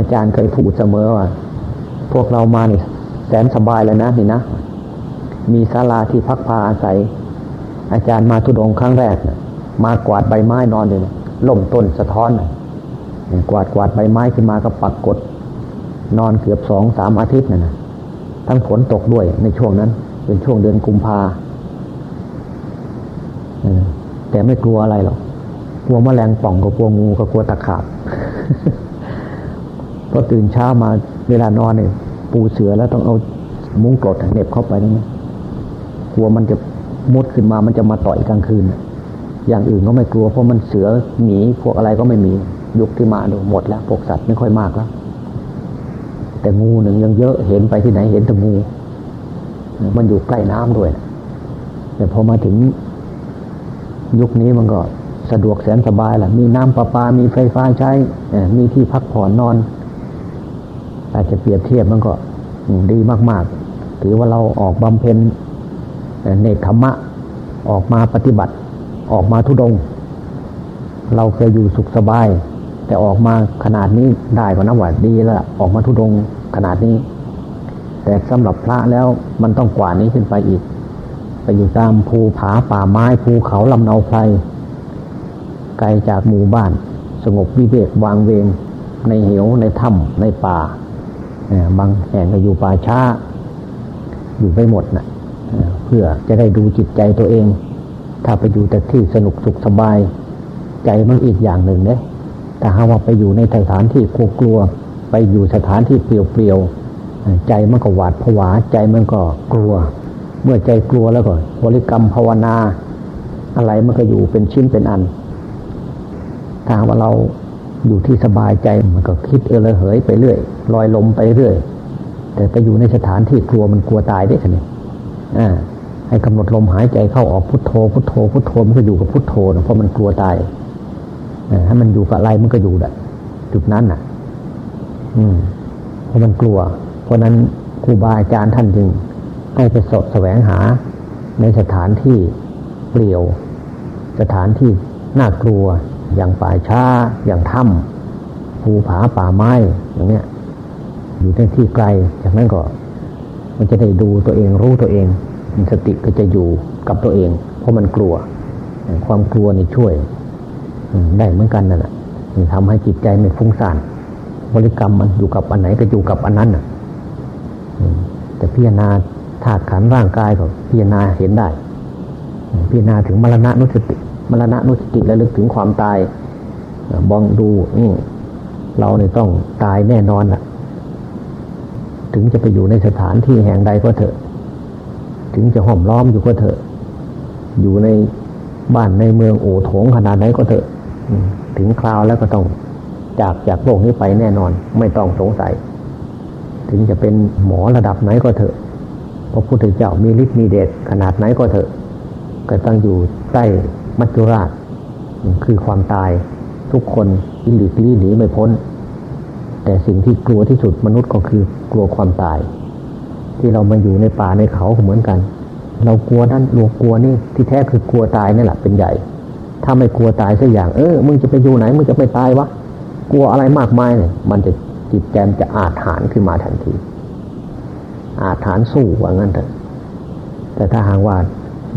อาจารย์เคยพูดเสมอว่า พวกเรามานี่แสนสบายเลยนะนี่นะ มีศาลาที่พักพาอาศัย อาจารย์มาทุดงครั้งแรกนะมากวาดใบไม้นอนเลยล่มต้นสะท้อนนะกวาดกวาดใบไม้ขึ้นมาก็ปักกด นอนเกือบสองสามอาทิตย์นะนะทั้งฝนตกด้วยในช่วงนั้น เป็นช่วงเดือนกุมภาแต่ไม่กลัวอะไรหรอกกลัวแมลงป่องกับกลัวงูกับกลัวตะขาบ พอตื่นเช้ามาเวลานอนเนี่ยปูเสือแล้วต้องเอามุ้งกรดเหน็บเข้าไปนี่กลัวมันจะมุดขึ้นมามันจะมาต่อยกลางคืน อย่างอื่นก็ไม่กลัวเพราะมันเสือหมีพวกอะไรก็ไม่มียุคที่มาดูหมดแล้วพวกสัตว์ไม่ค่อยมากแล้ว แต่งูหนึ่งยังเยอะเห็นไปที่ไหนเห็นแต่งู มันอยู่ใกล้น้ำด้วย แต่พอมาถึงยุคนี้มันก็สะดวกแสนสบายแหละมีน้ำประปา มีไฟฟ้าใช้ มีที่พักผ่อนนอน อาจจะเปรียบเทียบมันก็ดีมาก ๆ ถือว่าเราออกบำเพ็ญเนคขมะออกมาปฏิบัติ ออกมาทุดง เราเคยอยู่สุขสบาย แต่ออกมาขนาดนี้ได้ก็น้ำหวานดีแล้วออกมาทุดงขนาดนี้ แต่สำหรับพระแล้วมันต้องกว่านี้ขึ้นไปอีก ไปอยู่ตามภูผาป่าไม้ภูเขาลำเนาไพรไกลจากหมู่บ้าน สงบวิเวกวางเวงในเหวในถ้ำในป่า บางแห่งก็อยู่ป่าช้า อยู่ไปหมดนะเพื่อจะได้ดูจิตใจตัวเอง ถ้าไปอยู่แต่ที่สนุกสุขสบาย ใจมันอีกอย่างหนึ่งเนี่ยแต่หาว่าไปอยู่ในสถานที่กลัวกลัวไปอยู่สถานที่เปลี่ยวๆใจมันก็หวาดผวา ใจมันก็กลัว เมื่อใจกลัวแล้วก็บริกรรมภาวนา อะไรมันก็อยู่เป็นชิ้นเป็นอันถ้าว่าเรา อยู่ที่สบายใจมันก็คิดเออระเหยไปเรื่อยลอยลมไปเรื่อย แต่ไปอยู่ในสถานที่กลัวมันกลัวตายได้ขนาดอ่าให้กำหนดลมหายใจเข้าออกพุทโธพุทโธพุทโธมันก็อยู่กับพุทโธนะเพราะมันกลัวตายถ้ามันอยู่กับอะไรมันก็อยู่แหละจุดนั้นน่ะ อืมเพราะมันกลัว เพราะนั้นครูบาอาจารย์ท่านจึงให้ไปสดแสวงหาในสถานที่เปลี่ยว สถานที่น่ากลัว อย่างป่าช้าอย่างถ้ำภูผาป่าไม้อย่างเนี้ยอยู่ในที่ไกลจากนั้นก็มันจะได้ดูตัวเองรู้ตัวเองมีสติก็จะอยู่กับตัวเอง เพราะมันกลัว ความกลัวนี่ช่วยได้เหมือนกันนั่นแหละทำให้จิตใจไม่ฟุ้งซ่านบริกรรมมันอยู่กับอันไหนก็อยู่กับอันนั้นน่ะแต่พิจารณาธาตุขันร่างกายก็พิจารณาเห็นได้ พิจารณาถึงมรณะนุสติ มรณะนุสติและลึกถึงความตายบองดูนี่เราเนี่ยต้องตายแน่นอนล่ะ ถึงจะไปอยู่ในสถานที่แห่งใดก็เถอะ ถึงจะห้อมล้อมอยู่ก็เถอะ อยู่ในบ้านในเมืองโอโถงขนาดไหนก็เถอะถึงคราวแล้วก็ต้องจากจากโลกนี้ไปแน่นอน ไม่ต้องสงสัย ถึงจะเป็นหมอระดับไหนก็เถอะพระพุทธเจ้ามีฤทธิ์มีเดชขนาดไหนก็เถอะ ก็ต้องอยู่ใต้ มัจจุราช คือความตายทุกคนหลีกลี่หนีไม่พ้น แต่สิ่งที่กลัวที่สุดมนุษย์ก็คือกลัวความตาย ที่เรามาอยู่ในป่าในเขาเหมือนกัน เรากลัวนั่นเรากลัวนี่ที่แท้คือกลัวตายนี่แหละเป็นใหญ่ ถ้าไม่กลัวตายสักอย่างเออมึงจะไปอยู่ไหนมึงจะไปตายวะกลัวอะไรมากมายเนี่ยมันจะจิตใจมจะอาถานขึ้นมาทันที อาถานสู้ว่างั้นเถอะแต่ถ้าหากว่า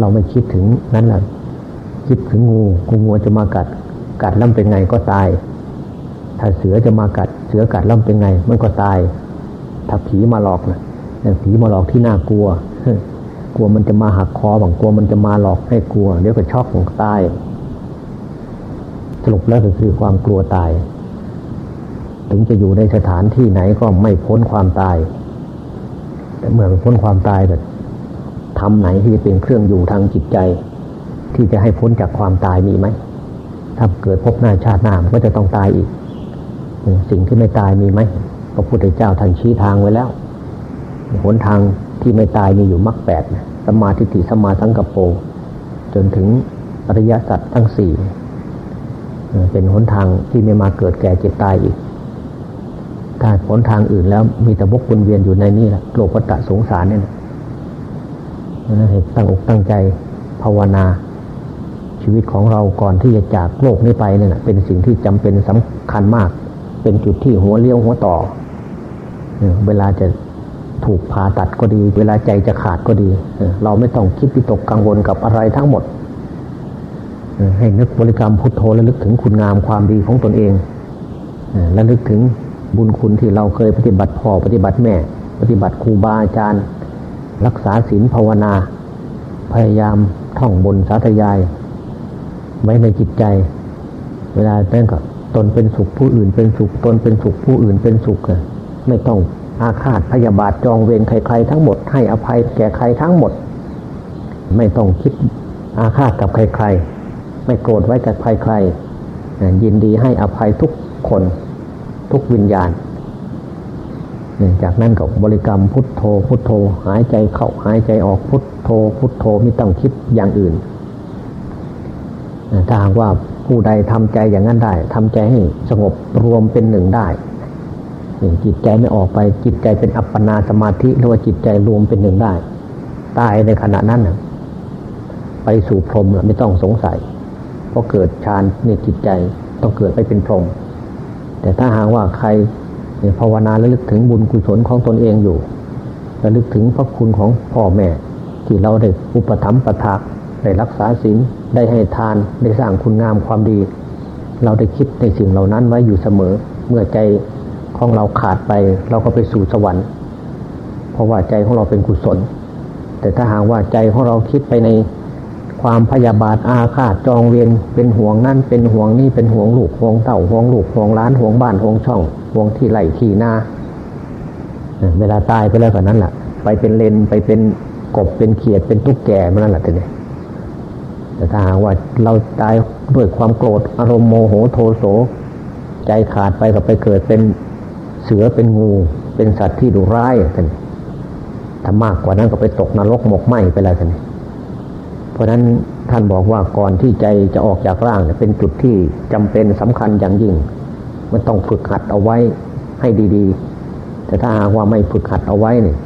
เราไม่คิดถึงนั้นแหละ คิดถึงงูงูงูจะมากัด กัดล่ำเป็นไงก็ตาย ถ้าเสือจะมากัด เสือกัดล่ำเป็นไง มันก็ตาย ถ้าผีมาหลอกนะผีมาหลอกที่น่ากลัว กลัวมันจะมาหักคอบางกลัวมันจะมาหลอกให้กลัวเดี๋ยวก็ช็อกของตายสรุปแล้วก็คือความกลัวตาย ถึงจะอยู่ในสถานที่ไหนก็ไม่พ้นความตาย แต่เมื่อพ้นความตายแต่ทำไหนที่จะเป็นเครื่องอยู่ทางจิตใจ ที่จะให้พ้นจากความตายมีไหมถ้าเกิดพบหน้าชาติหน้าก็จะต้องตายอีก สิ่งที่ไม่ตายมีไหมพระพุทธเจ้าท่านชี้ทางไว้แล้วหนทางที่ไม่ตายมีอยู่มรรคแปดสมาธิิสมาทั้งกโปจนถึงอริยสัจทั้งสี่เป็นหนทางที่ไม่มาเกิดแก่เจ็บตายอีก ถ้าหนทางอื่นแล้วมีแต่บกวนเวียนอยู่ในนี่แหละโลกวัฏสงสารเนี่ยนะตั้งอกตั้งใจภาวนา ชีวิตของเราก่อนที่จะจากโลกนี้ไปเนี่ยเป็นสิ่งที่จำเป็นสำคัญมาก เป็นจุดที่หัวเลี้ยวหัวต่อ เวลาจะถูกผ่าตัดก็ดี เวลาใจจะขาดก็ดี เราไม่ต้องคิดวิตกกังวลกับอะไรทั้งหมด ให้นึกบริกรรมพุทโธและลึกถึงคุณงามความดีของตนเองและลึกถึงบุญคุณที่เราเคยปฏิบัติพ่อปฏิบัติแม่ ปฏิบัติครูบาอาจารย์ รักษาศีลภาวนา พยายามท่องบนสาธยาย ไว้ในจิตใจ เวลาเต้นก็ตนเป็นสุขผู้อื่นเป็นสุขตนเป็นสุขผู้อื่นเป็นสุขไม่ต้องอาฆาตพยาบาทจองเวรใครๆทั้งหมด ให้อภัยแก่ใครทั้งหมด ไม่ต้องคิดอาฆาตกับใครๆ ไม่โกรธไว้กับใครๆยินดีให้อภัยทุกคนทุกวิญญาณจากนั้นก็บริกรรมพุทโธพุทโธ หายใจเข้าหายใจออกพุทโธ พุทโธไม่ต้องคิดอย่างอื่น ถ้าหากว่าผู้ใดทำใจอย่างนั้นได้ทำใจให้สงบรวมเป็นหนึ่งได้จิตใจไม่ออกไปจิตใจเป็นอัปปนาสมาธิหรือว่าจิตใจรวมเป็นหนึ่งได้ ตายในขณะนั้นไปสู่พรหมไม่ต้องสงสัย เพราะเกิดฌานในจิตใจต้องเกิดไปเป็นพรหมแต่ถ้าหากว่าใครภาวนาและลึกถึงบุญกุศลของตนเองอยู่และลึกถึงพระคุณของพ่อแม่ ที่เราได้อุปถัมภ์ประทากได้รักษาศีล ได้ให้ทานได้สร้างคุณงามความดี เราได้คิดในสิ่งเหล่านั้นไว้อยู่เสมอ เมื่อใจของเราขาดไป เราก็ไปสู่สวรรค์ เพราะว่าใจของเราเป็นกุศล แต่ถ้าหากว่าใจของเราคิดไปในความพยาบาทอาฆาตจองเวียนเป็นห่วงนั่นเป็นห่วงนี่เป็นห่วงลูกห่วงเต่าห่วงลูกห่วงล้านห่วงบ้านห่วงช่องห่วงที่ไหลที่นาเวลาตายไปแล้วแบบนั้นแหละไปเป็นเลนไปเป็นกบเป็นเขียดเป็นตุ๊กแกมันนั่นแหละทีนี้ แต่ถ้าหากว่าเราตายด้วยความโกรธอารมณ์โมโหโทโส ใจขาดไปก็ไปเกิดเป็นเสือเป็นงู เป็นสัตว์ที่ดุร้ายท่านถ้ามากกว่านั้นก็ไปตกนรกหมกไหมไปแล้วท่านเพราะนั้นท่านบอกว่าก่อนที่ใจจะออกจากร่างเป็นจุดที่จำเป็นสำคัญอย่างยิ่ง มันต้องฝึกหัดเอาไว้ให้ดีๆ แต่ถ้าหากว่าไม่ฝึกหัดเอาไว้เนี่ย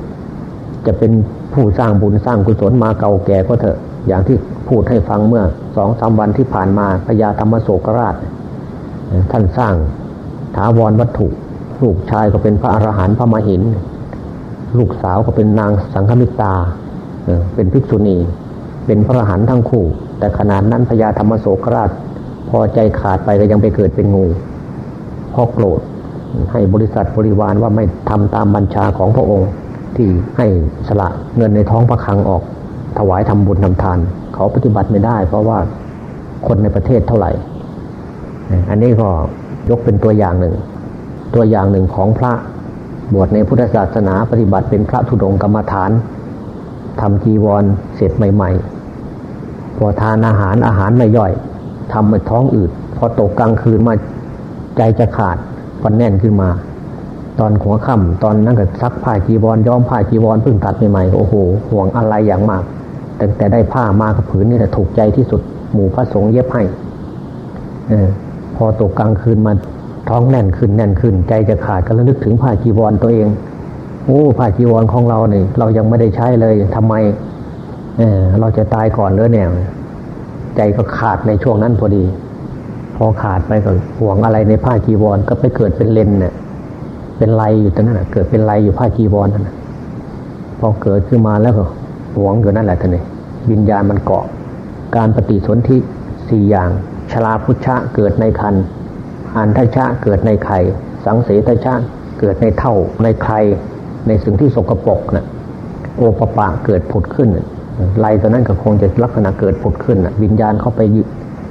จะเป็นผู้สร้างบุญสร้างกุศลมาเก่าแก่ก็เถอะ อย่างที่พูดให้ฟังเมื่อสองสาวันที่ผ่านมาพญาธรรมโศกราช ท่านสร้างถาวรวัตถุลูกชายก็เป็นพระอรหันต์พระมหิน ลูกสาวก็เป็นนางสังฆมิตาเป็นภิกษุณี เป็นพระอรหันต์ทั้งคู่ แต่ขนาดนั้นพญาธรรมโศกราช พอใจขาดไปก็ยังไปเกิดเป็นงูพอโกรธให้บริษัทบริวารว่าไม่ทำตามบัญชาของพระองค์ที่ให้สละเงินในท้องพระคลังออก ถวายทำบุญทำทาน เขาปฏิบัติไม่ได้ เพราะว่าคนในประเทศเท่าไหร่ อันนี้ก็ยกเป็นตัวอย่างหนึ่ง ตัวอย่างหนึ่งของพระบวชในพุทธศาสนาปฏิบัติเป็นพระธุดงกรรมฐานทำจีวรเสร็จใหม่ๆ พอทานอาหารอาหารไม่ย่อยทำให้ท้องอืดพอตกกลางคืนมาใจจะขาดฟันแน่นขึ้นมา ตอนหัวค่ำตอนนั้นก็ซักผ้าจีวรย้อมผ้าจีวรเพิ่งตัดใหม่ๆโอ้โหห่วงอะไรอย่างมาก แต่แต่ได้ผ้ามากับผืนนี่แหละถูกใจที่สุด หมู่พระสงฆ์เย็บให้อพอตกกลางคืนมาท้องแน่นขึ้นแน่นขึ้น ใจจะขาดก็ระลึกถึงผ้าจีวรตัวเองโอ้ผ้าจีวรของเราเนี่ยเรายังไม่ได้ใช้เลยทำไมเเราจะตายก่อนหรือเนี่ย ใจก็ขาดในช่วงนั้นพอดี พอขาดไปก็ห่วงอะไรในผ้าจีวรก็ไปเกิดเป็นเลนเนี่ยเป็นลายอยู่ตรงนั้นเกิดเป็นลายอยู่ผ้าจีวรนั่นพอเกิดขึ้นมาแล้วก็ ห่วงอยู่นั่นแหละท่านนี่วิญญาณมันเกาะ การปฏิสนธิสี่อย่างชลาพุชะเกิดในคันอันทชะเกิดในไข่ สังเสทชะเกิดในเท่าในใครในสิ่งที่สกปรกนะ่ะโอปปะเกิดผุดขึ้นไลตัวนั้นก็คงจะลักษณะเกิดผุดขึ้นวิญญาณเข้าไป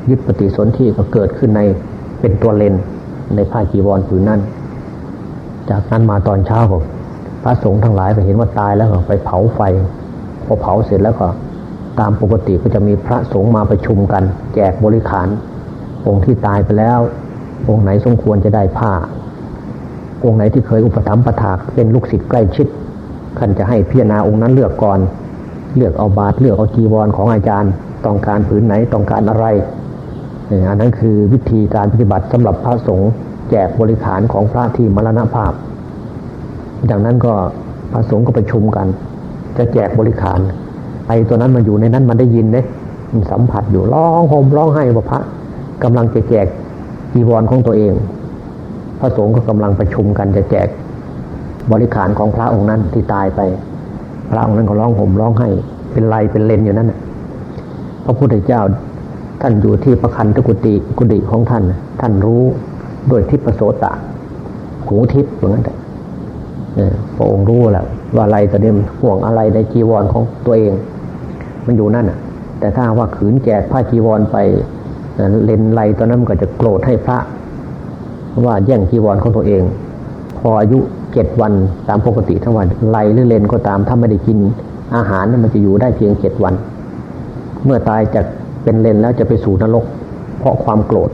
ยึดปฏิสนธิก็เกิดขึ้นในเป็นตัวเลนในผ้าจีวรผืนนั้น จากนั้นมาตอนเช้าผมพระสงฆ์ทั้งหลายไปเห็นว่าตายแล้วก็ไปเผาไฟ พอเผาเสร็จแล้วก็ ตามปกติก็จะมีพระสงฆ์มาประชุมกัน แจกบริขาร องค์ที่ตายไปแล้ว องค์ไหนสมควรจะได้ผ้า องค์ไหนที่เคยอุปถัมภ์ประทากเป็นลูกศิษย์ใกล้ชิดขันจะให้พิจารณาองค์นั้นเลือกก่อน เลือกเอาบาตรเลือกเอาจีวรของอาจารย์ ต้องการผืนไหนต้องการอะไรอันนั้นคือวิธีการปฏิบัติสำหรับพระสงฆ์แจกบริขารของพระที่มรณภาพจากนั้นก็พระสงฆ์ก็ประชุมกัน จะแจกบริขารไอ้ตัวนั้นมันอยู่ในนั้นมันได้ยินเนี่ยมันสัมผัสอยู่ร้องห่มร้องไห้ว่าพระกำลังจะแจกจีวรของตัวเอง พระสงฆ์ก็กำลังประชุมกันจะแจกบริขารของพระองค์นั้นที่ตายไป พระองค์นั้นก็ร้องห่มร้องให้เป็นไรเป็นเลนอยู่นั่นพระพุทธเจ้าท่านอยู่ที่ประคันทุกุติกุฏิของท่าน ท่านรู้โดยทิพโสตะหูทิพย์อย่างนั้น พระองค์รู้แหละวว่าอะไรตอนนี้ห่วงอะไรในจีวรของตัวเอง มันอยู่นั่นอะ แต่ถ้าว่าขืนแจกผ้าจีวรไปเลนไรตอนนั้นก็จะโกรธให้พระ ว่าแย่งจีวรของตัวเอง พออายุเจ็ดวันตามปกติทั้งวันไลหรือเลนก็ตามถ้าไม่ได้กินอาหารมันจะอยู่ได้เพียงเจ็ดวัน เมื่อตายจากเป็นเลนแล้วจะไปสู่นรก เพราะความโกรธ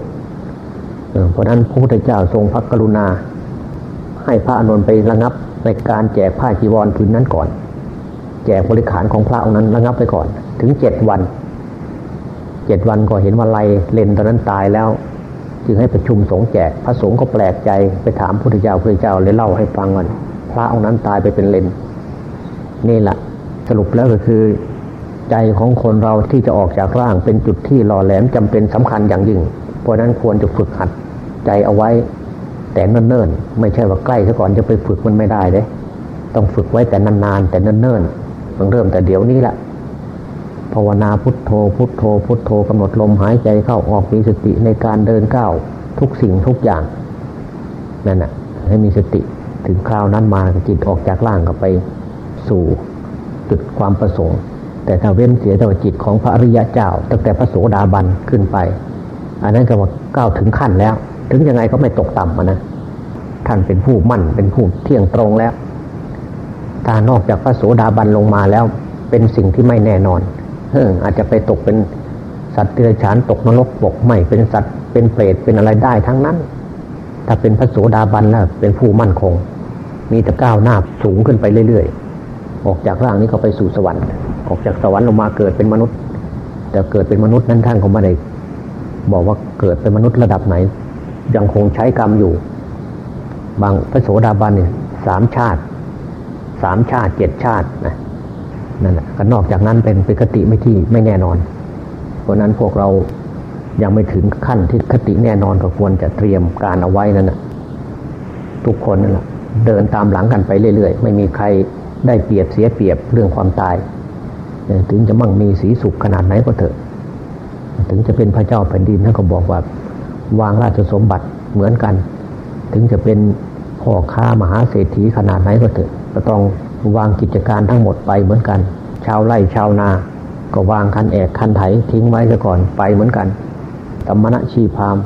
เพราะนั้นพระพุทธเจ้าทรงพระกรุณา ให้พระอนุนไประงับ ในการแจกผ้าจีวรผืนนั้นก่อน แจกบริขารของพระองค์นั้นระงับไปก่อน ถึงเจ็ดวันเจ็ดวันก็เห็นว่าไลเลนตอนนั้นตายแล้ว จึงให้ประชุมสงฆ์แจกพระสงฆ์ก็แปลกใจไปถามพุทธเจ้าพระเจ้าเลยเล่าให้ฟังก่อนพระองค์นั้นตายไปเป็นเลนนี่แหละสรุปแล้วก็คือใจของคนเราที่จะออกจากร่างเป็นจุดที่หล่อแหลมจำเป็นสำคัญอย่างยิ่ง เพราะนั้นควรจะฝึกหัดใจเอาไว้ แต่เนิ่นๆไม่ใช่ว่าใกล้ซะก่อนจะไปฝึกมันไม่ได้เด้ต้องฝึกไว้แต่นานๆแต่เนิ่นๆต้องเริ่มแต่เดี๋ยวนี้แหละภาวนาพุทโธ พุทโธ พุทโธกำหนดลมหายใจเข้าออกมีสติในการเดินก้าวทุกสิ่งทุกอย่างนั่นแหะให้มีสติถึงคราวนั้นมาจิตออกจากร่างก็ไปสู่จุดความประสงค์ แต่ถ้าเว้นเสียแต่ว่าจิตของพระอริยะเจ้า ตั้งแต่พระโสดาบันขึ้นไป อันนั้นก็ว่าก้าวถึงขั้นแล้ว ถึงยังไงก็ไม่ตกต่ำนะท่านเป็นผู้มั่นเป็นผู้เที่ยงตรงแล้วถ้านอกจากพระโสดาบันลงมาแล้วเป็นสิ่งที่ไม่แน่นอนเอออาจจะไปตกเป็นสัตว์เดรัจฉานตกนรกบกไม่เป็นสัตว์เป็นเปรตเป็นอะไรได้ทั้งนั้น ถ้าเป็นพระโสดาบันแล้วเป็นผู้มั่นคง มีแต่ก้าวหน้าสูงขึ้นไปเรื่อยๆ ออกจากร่างนี้ก็ไปสู่สวรรค์ ออกจากสวรรค์ลงมาเกิดเป็นมนุษย์ แต่เกิดเป็นมนุษย์นั้นท่านก็ไม่ได้บอกว่าเกิดเป็นมนุษย์ระดับไหน ยังคงใช้กรรมอยู่ บางพระโสดาบันเนี่ยสามชาติสามชาติเจ็ดชาตินะนั่นแหละก็นอกจากนั้นเป็นเป็นคติไม่ที่ไม่แน่นอน เพราะนั้นพวกเรายังไม่ถึงขั้นที่คติแน่นอนก็ควรจะเตรียมการเอาไว้นั่นแหะทุกคนนั่นแหละเดินตามหลังกันไปเรื่อยๆ ไม่มีใครได้เปรียบเสียเปรียบเรื่องความตาย ถึงจะมั่งมีสีสุขขนาดไหนก็เถอะ ถึงจะเป็นพระเจ้าแผ่นดินท่านก็บอกว่า วางราชสมบัติเหมือนกัน ถึงจะเป็นพ่อค้ามหาเศรษฐีขนาดไหนก็เถอะก็ต้องวางกิจการทั้งหมดไปเหมือนกัน ชาวไร่ชาวนา ก็วางคันแอกคันไถทิ้งไว้ซะก่อนไปเหมือนกันธรรมณชีพาม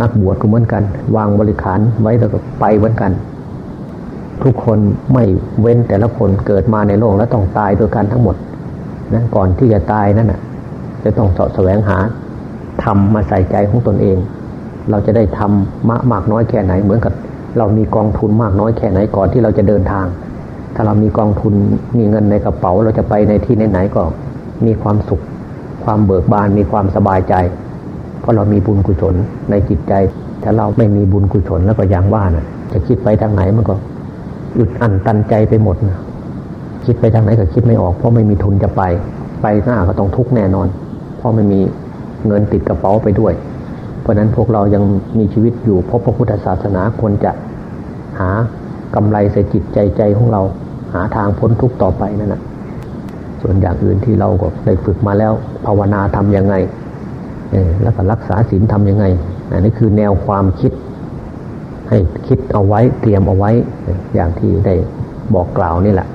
นักบวชก็เหมือนกัน วางบริขารไว้แล้วก็ไปเหมือนกัน ทุกคนไม่เว้นแต่ละคนเกิดมาในโลกแล้วต้องตายโดยกันทั้งหมดนะก่อนที่จะตายนั่นน่ะจะต้องสาะแสวงหาทำมาใส่ใจของตนเอง เราจะได้ทำมามากน้อยแค่ไหน เหมือนกับ เรามีกองทุนมากน้อยแค่ไหนก่อนที่เราจะเดินทาง ถ้าเรามีกองทุนมีเงินในกระเป๋าเราจะไปในที่ไหนๆก็มีความสุข ความเบิกบานมีความสบายใจ เพราะเรามีบุญกุศลในจิตใจ ถ้าเราไม่มีบุญกุศลแล้วก็อย่างว่านะ่ะ จะคิดไปทางไหนมันก็อึดอั้นตันใจไปหมดนะคิดไปทางไหนก็คิดไม่ออก เพราะไม่มีทุนจะไป ไปหน้าก็ต้องทุกข์แน่นอน เพราะไม่มีเงินติดกระเป๋าไปด้วย ราะนั้นพวกเรายังมีชีวิตอยู่เพบพระพุทธศาสนาควรจะหากำไรใส่จิตใจใจของเรา หาทางพ้นทุกข์ต่อไปนั่นแหะส่วนอย่างอื่นที่เราก็ได้ฝึกมาแล้ว ภาวนาทำยังไงแล้วก็รักษาศีลทำยังไง อันนี้คือแนวความคิด ให้คิดเอาไว้เตรียมเอาไว้อย่างที่ได้บอกกล่าวนี่แหละ